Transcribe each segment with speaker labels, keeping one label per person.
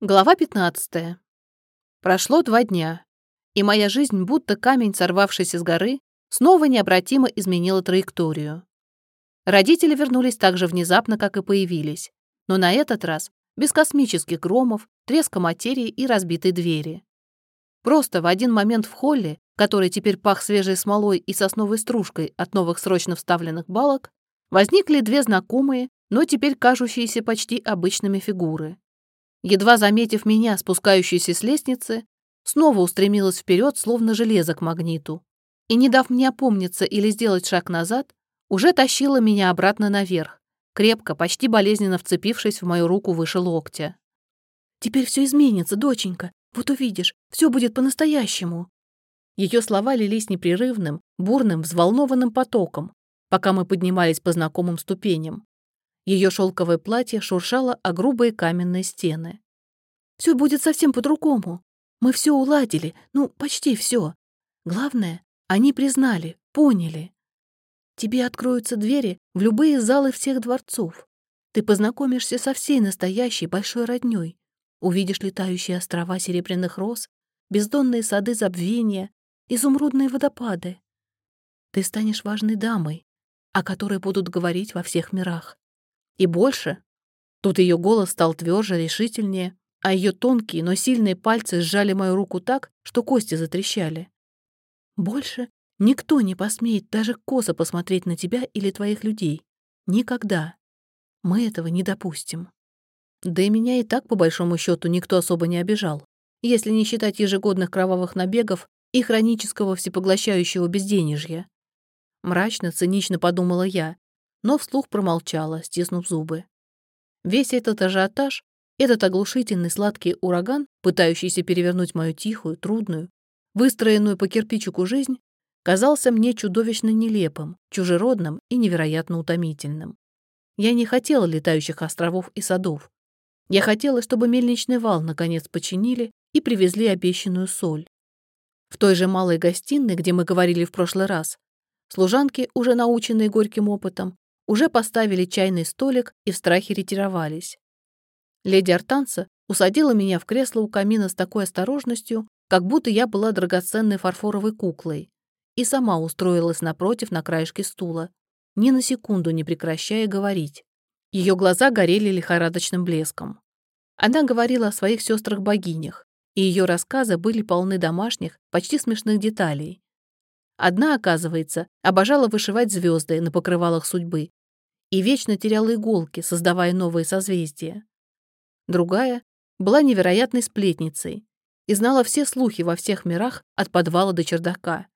Speaker 1: Глава 15. Прошло два дня, и моя жизнь, будто камень, сорвавшийся с горы, снова необратимо изменила траекторию. Родители вернулись так же внезапно, как и появились, но на этот раз без космических громов, треска материи и разбитой двери. Просто в один момент в холле, который теперь пах свежей смолой и сосновой стружкой от новых срочно вставленных балок, возникли две знакомые, но теперь кажущиеся почти обычными фигуры едва заметив меня, спускающуюся с лестницы, снова устремилась вперед, словно железо к магниту, и, не дав мне опомниться или сделать шаг назад, уже тащила меня обратно наверх, крепко, почти болезненно вцепившись в мою руку выше локтя. «Теперь все изменится, доченька. Вот увидишь, все будет по-настоящему». Ее слова лились непрерывным, бурным, взволнованным потоком, пока мы поднимались по знакомым ступеням. Ее шелковое платье шуршало о грубые каменные стены. Все будет совсем по-другому. Мы все уладили, ну, почти все. Главное, они признали, поняли. Тебе откроются двери в любые залы всех дворцов. Ты познакомишься со всей настоящей большой роднёй. Увидишь летающие острова серебряных роз, бездонные сады забвения, изумрудные водопады. Ты станешь важной дамой, о которой будут говорить во всех мирах. И больше. Тут ее голос стал тверже, решительнее, а ее тонкие, но сильные пальцы сжали мою руку так, что кости затрещали. Больше никто не посмеет даже косо посмотреть на тебя или твоих людей. Никогда. Мы этого не допустим. Да и меня и так, по большому счету, никто особо не обижал, если не считать ежегодных кровавых набегов и хронического всепоглощающего безденежья. Мрачно, цинично подумала я, но вслух промолчала, стиснув зубы. Весь этот ажиотаж, этот оглушительный сладкий ураган, пытающийся перевернуть мою тихую, трудную, выстроенную по кирпичику жизнь, казался мне чудовищно нелепым, чужеродным и невероятно утомительным. Я не хотела летающих островов и садов. Я хотела, чтобы мельничный вал наконец починили и привезли обещанную соль. В той же малой гостиной, где мы говорили в прошлый раз, служанки, уже наученные горьким опытом, уже поставили чайный столик и в страхе ретировались. Леди Артанца усадила меня в кресло у камина с такой осторожностью, как будто я была драгоценной фарфоровой куклой, и сама устроилась напротив на краешке стула, ни на секунду не прекращая говорить. Ее глаза горели лихорадочным блеском. Она говорила о своих сестрах-богинях, и ее рассказы были полны домашних, почти смешных деталей. Одна, оказывается, обожала вышивать звезды на покрывалах судьбы, и вечно теряла иголки, создавая новые созвездия. Другая была невероятной сплетницей и знала все слухи во всех мирах от подвала до чердака.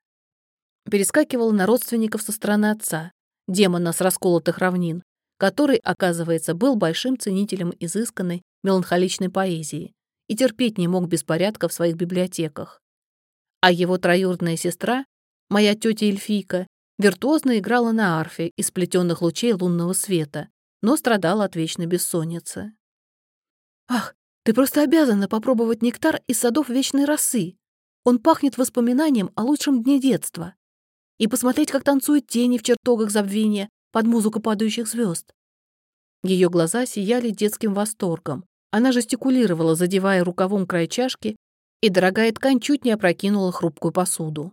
Speaker 1: Перескакивала на родственников со стороны отца, демона с расколотых равнин, который, оказывается, был большим ценителем изысканной, меланхоличной поэзии и терпеть не мог беспорядка в своих библиотеках. А его троюродная сестра, моя тетя Эльфийка, Виртуозно играла на арфе из плетенных лучей лунного света, но страдала от вечной бессонницы. «Ах, ты просто обязана попробовать нектар из садов вечной росы. Он пахнет воспоминанием о лучшем дне детства. И посмотреть, как танцуют тени в чертогах забвения под музыку падающих звезд. Ее глаза сияли детским восторгом. Она жестикулировала, задевая рукавом край чашки, и дорогая ткань чуть не опрокинула хрупкую посуду.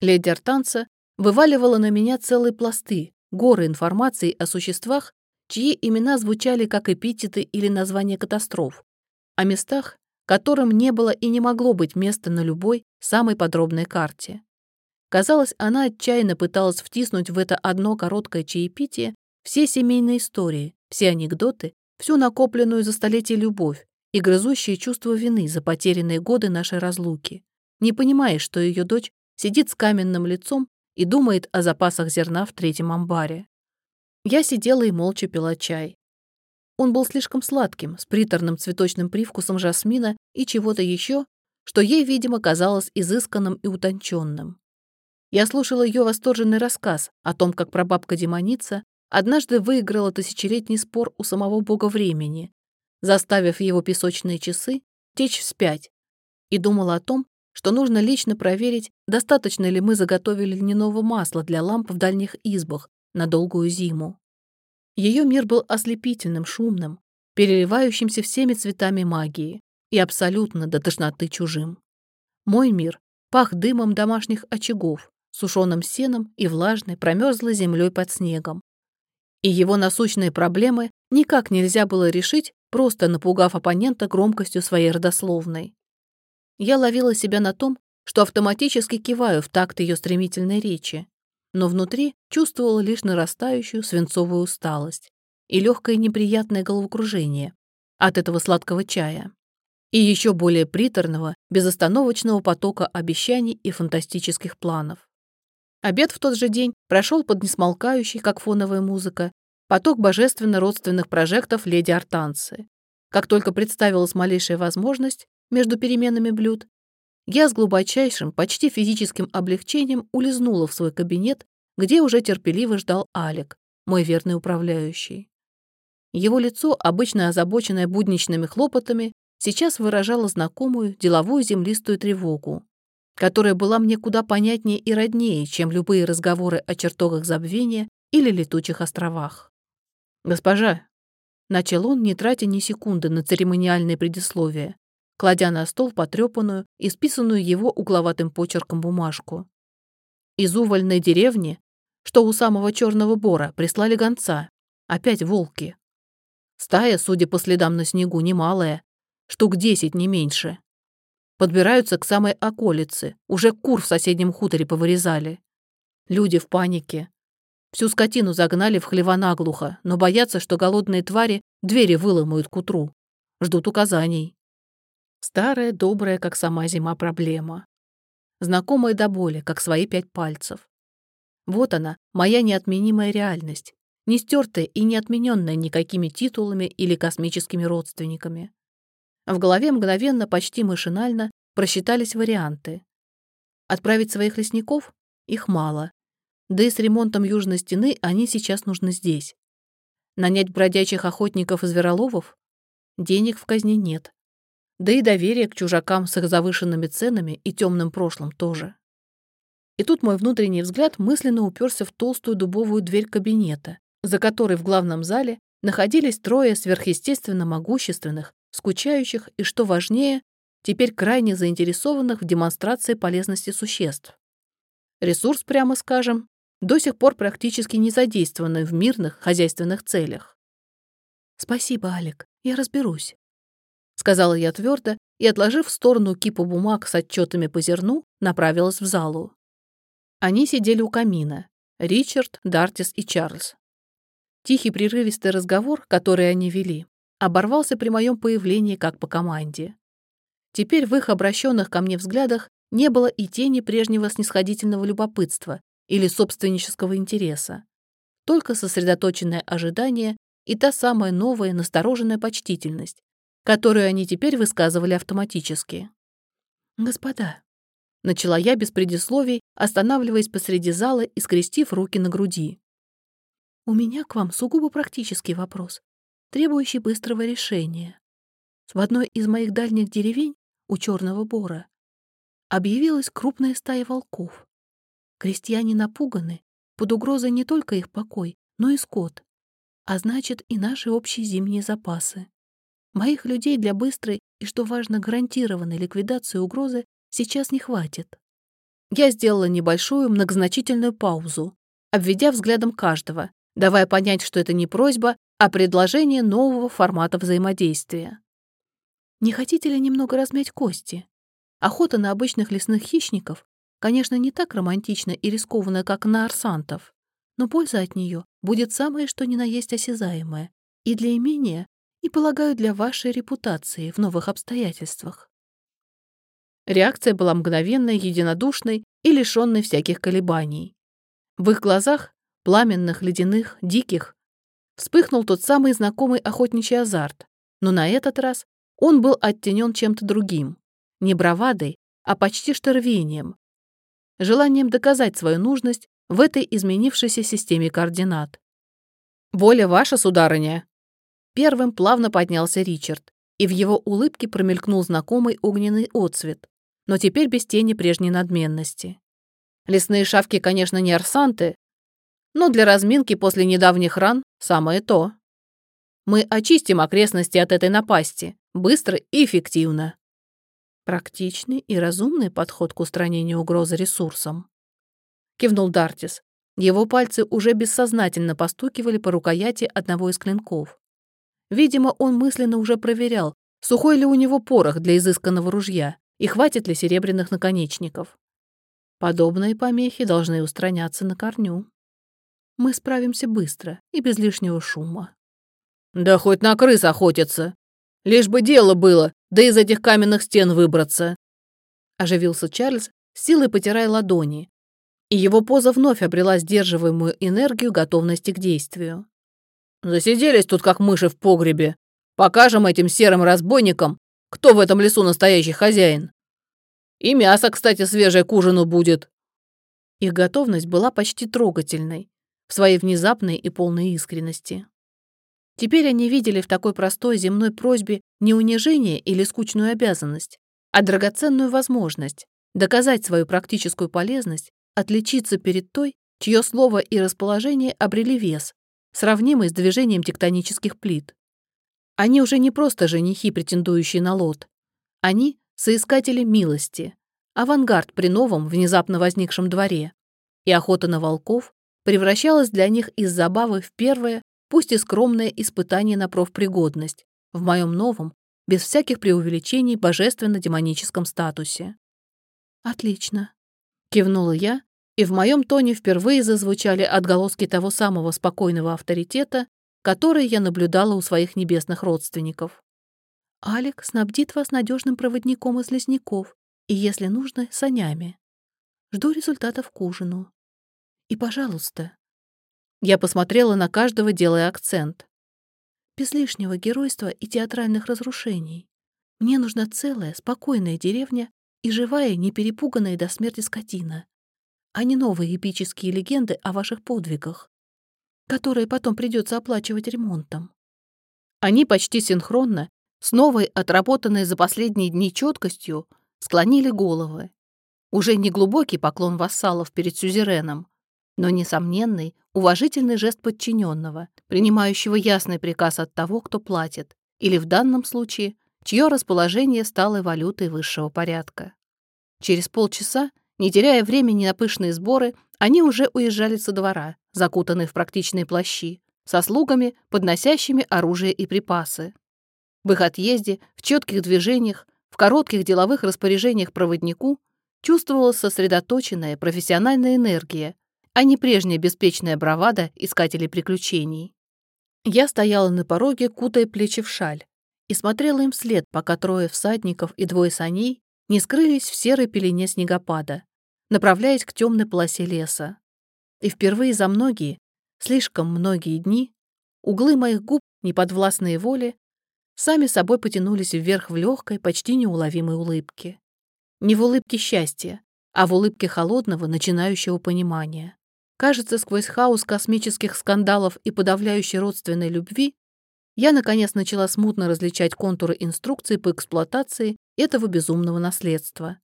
Speaker 1: Леди Артанца вываливала на меня целые пласты, горы информации о существах, чьи имена звучали как эпитеты или названия катастроф, о местах, которым не было и не могло быть места на любой, самой подробной карте. Казалось, она отчаянно пыталась втиснуть в это одно короткое чаепитие все семейные истории, все анекдоты, всю накопленную за столетия любовь и грызущее чувство вины за потерянные годы нашей разлуки, не понимая, что ее дочь сидит с каменным лицом и думает о запасах зерна в третьем амбаре. Я сидела и молча пила чай. Он был слишком сладким, с приторным цветочным привкусом жасмина и чего-то еще, что ей, видимо, казалось изысканным и утонченным. Я слушала ее восторженный рассказ о том, как прабабка-демоница однажды выиграла тысячелетний спор у самого бога времени, заставив его песочные часы течь вспять, и думала о том, что нужно лично проверить, достаточно ли мы заготовили льняного масла для ламп в дальних избах на долгую зиму. Ее мир был ослепительным, шумным. переливающимся всеми цветами магии и абсолютно до тошноты чужим. Мой мир пах дымом домашних очагов, сушеным сеном и влажной, промерзлой землей под снегом. И его насущные проблемы никак нельзя было решить, просто напугав оппонента громкостью своей родословной. Я ловила себя на том, что автоматически киваю в такт ее стремительной речи, но внутри чувствовала лишь нарастающую свинцовую усталость и легкое неприятное головокружение от этого сладкого чая и еще более приторного, безостановочного потока обещаний и фантастических планов. Обед в тот же день прошел под несмолкающей, как фоновая музыка, поток божественно-родственных прожектов леди Артанцы. Как только представилась малейшая возможность между переменами блюд, я с глубочайшим, почти физическим облегчением улизнула в свой кабинет, где уже терпеливо ждал Алик, мой верный управляющий. Его лицо, обычно озабоченное будничными хлопотами, сейчас выражало знакомую деловую землистую тревогу, которая была мне куда понятнее и роднее, чем любые разговоры о чертогах забвения или летучих островах. «Госпожа», — начал он, не тратя ни секунды на церемониальное предисловие, кладя на стол потрепанную и списанную его угловатым почерком бумажку. Из увольной деревни, что у самого черного бора, прислали гонца. Опять волки. Стая, судя по следам на снегу, немалая, штук десять, не меньше. Подбираются к самой околице, уже кур в соседнем хуторе повырезали. Люди в панике. Всю скотину загнали в хлева наглухо, но боятся, что голодные твари двери выломают к утру. Ждут указаний. Старая, добрая, как сама зима, проблема. Знакомая до боли, как свои пять пальцев. Вот она, моя неотменимая реальность, не стертая и не отмененная никакими титулами или космическими родственниками. В голове мгновенно, почти машинально просчитались варианты. Отправить своих лесников? Их мало. Да и с ремонтом Южной стены они сейчас нужны здесь. Нанять бродячих охотников и звероловов? Денег в казне нет. Да и доверие к чужакам с их завышенными ценами и темным прошлым тоже. И тут мой внутренний взгляд мысленно уперся в толстую дубовую дверь кабинета, за которой в главном зале находились трое сверхъестественно могущественных, скучающих и, что важнее, теперь крайне заинтересованных в демонстрации полезности существ. Ресурс, прямо скажем, до сих пор практически не задействованный в мирных хозяйственных целях. «Спасибо, Алик, я разберусь», — сказала я твердо и, отложив в сторону кипу бумаг с отчетами по зерну, направилась в залу. Они сидели у камина. Ричард, Дартис и Чарльз. Тихий прерывистый разговор, который они вели, оборвался при моем появлении как по команде. Теперь в их обращенных ко мне взглядах не было и тени прежнего снисходительного любопытства или собственнического интереса, только сосредоточенное ожидание и та самая новая настороженная почтительность, которую они теперь высказывали автоматически. «Господа», — начала я без предисловий, останавливаясь посреди зала и скрестив руки на груди. «У меня к вам сугубо практический вопрос, требующий быстрого решения. В одной из моих дальних деревень, у Черного Бора, объявилась крупная стая волков. Крестьяне напуганы, под угрозой не только их покой, но и скот, а значит и наши общие зимние запасы. Моих людей для быстрой и, что важно, гарантированной ликвидации угрозы сейчас не хватит. Я сделала небольшую многозначительную паузу, обведя взглядом каждого, давая понять, что это не просьба, а предложение нового формата взаимодействия. Не хотите ли немного размять кости? Охота на обычных лесных хищников, конечно, не так романтична и рискованна, как на арсантов, но польза от нее будет самое что ни на есть осязаемое, и для имения, и, полагаю, для вашей репутации в новых обстоятельствах». Реакция была мгновенной, единодушной и лишенной всяких колебаний. В их глазах, пламенных, ледяных, диких, вспыхнул тот самый знакомый охотничий азарт, но на этот раз он был оттенен чем-то другим, не бравадой, а почти что рвением, желанием доказать свою нужность в этой изменившейся системе координат. «Воля ваша, сударыня!» Первым плавно поднялся Ричард, и в его улыбке промелькнул знакомый огненный отцвет, но теперь без тени прежней надменности. Лесные шавки, конечно, не арсанты, но для разминки после недавних ран самое то. Мы очистим окрестности от этой напасти. Быстро и эффективно. Практичный и разумный подход к устранению угрозы ресурсам. Кивнул Дартис. Его пальцы уже бессознательно постукивали по рукояти одного из клинков. Видимо, он мысленно уже проверял, сухой ли у него порох для изысканного ружья и хватит ли серебряных наконечников. Подобные помехи должны устраняться на корню. Мы справимся быстро и без лишнего шума. «Да хоть на крыс охотятся! Лишь бы дело было, да из этих каменных стен выбраться!» Оживился Чарльз, силой потирая ладони, и его поза вновь обрела сдерживаемую энергию готовности к действию. «Засиделись тут, как мыши в погребе. Покажем этим серым разбойникам, кто в этом лесу настоящий хозяин. И мясо, кстати, свежее к ужину будет». Их готовность была почти трогательной, в своей внезапной и полной искренности. Теперь они видели в такой простой земной просьбе не унижение или скучную обязанность, а драгоценную возможность доказать свою практическую полезность, отличиться перед той, чье слово и расположение обрели вес, сравнимый с движением тектонических плит. Они уже не просто женихи, претендующие на лот. Они — соискатели милости, авангард при новом, внезапно возникшем дворе. И охота на волков превращалась для них из забавы в первое, пусть и скромное испытание на профпригодность в моем новом, без всяких преувеличений, божественно-демоническом статусе. «Отлично», — кивнула я, и в моем тоне впервые зазвучали отголоски того самого спокойного авторитета, который я наблюдала у своих небесных родственников. «Алик снабдит вас надежным проводником из лесников и, если нужно, санями. Жду результатов к ужину. И, пожалуйста, я посмотрела на каждого, делая акцент. Без лишнего геройства и театральных разрушений. Мне нужна целая, спокойная деревня и живая, не перепуганная до смерти скотина, а не новые эпические легенды о ваших подвигах, которые потом придется оплачивать ремонтом. Они почти синхронно, с новой, отработанной за последние дни четкостью, склонили головы. Уже не глубокий поклон вассалов перед сюзереном, но несомненный, уважительный жест подчиненного, принимающего ясный приказ от того, кто платит, или в данном случае, чье расположение стало валютой высшего порядка. Через полчаса, не теряя времени на пышные сборы, они уже уезжали со двора, закутанные в практичные плащи, со слугами, подносящими оружие и припасы. В их отъезде, в четких движениях, в коротких деловых распоряжениях проводнику чувствовалась сосредоточенная профессиональная энергия, а не прежняя беспечная бравада искателей приключений. Я стояла на пороге, кутая плечи в шаль, и смотрела им вслед, пока трое всадников и двое саней не скрылись в серой пелене снегопада, направляясь к темной полосе леса. И впервые за многие, слишком многие дни, углы моих губ, неподвластные воле, сами собой потянулись вверх в легкой, почти неуловимой улыбке. Не в улыбке счастья, а в улыбке холодного, начинающего понимания. Кажется, сквозь хаос космических скандалов и подавляющей родственной любви я, наконец, начала смутно различать контуры инструкций по эксплуатации этого безумного наследства.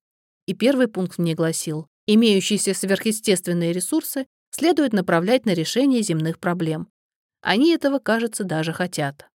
Speaker 1: И первый пункт мне гласил, имеющиеся сверхъестественные ресурсы следует направлять на решение земных проблем. Они этого, кажется, даже хотят.